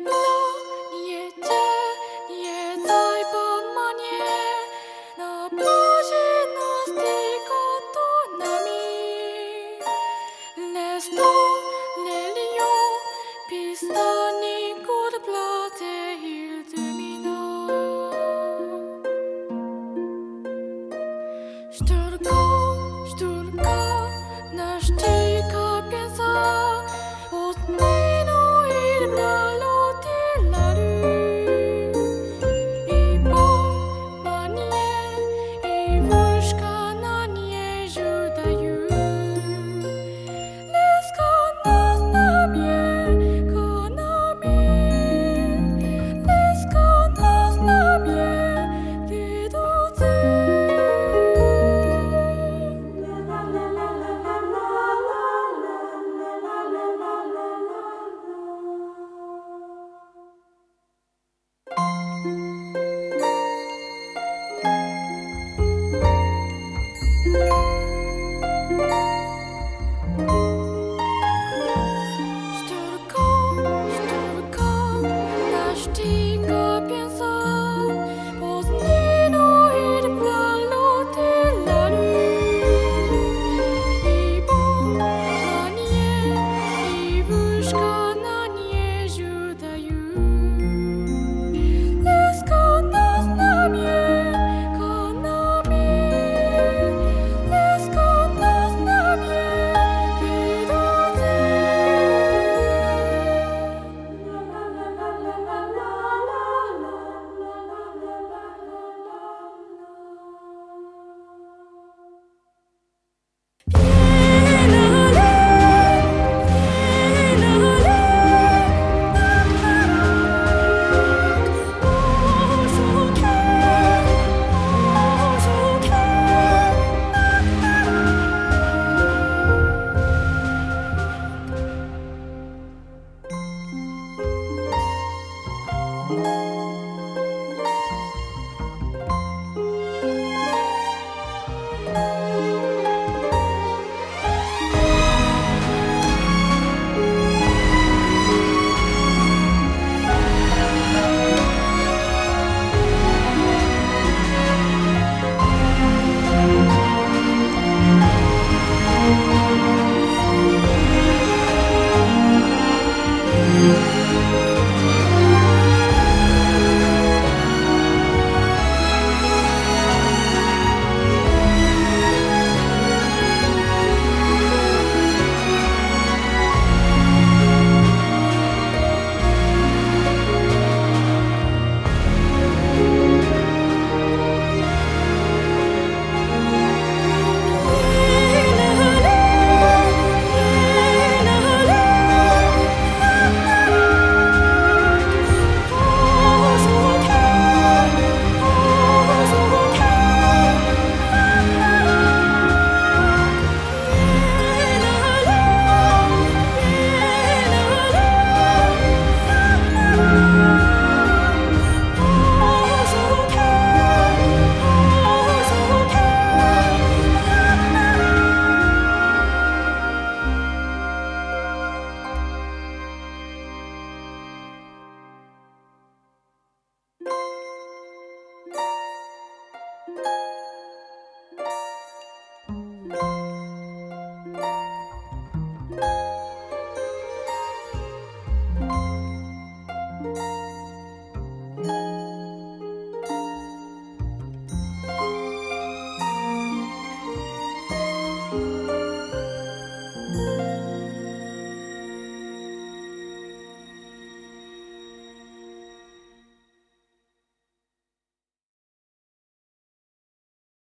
time.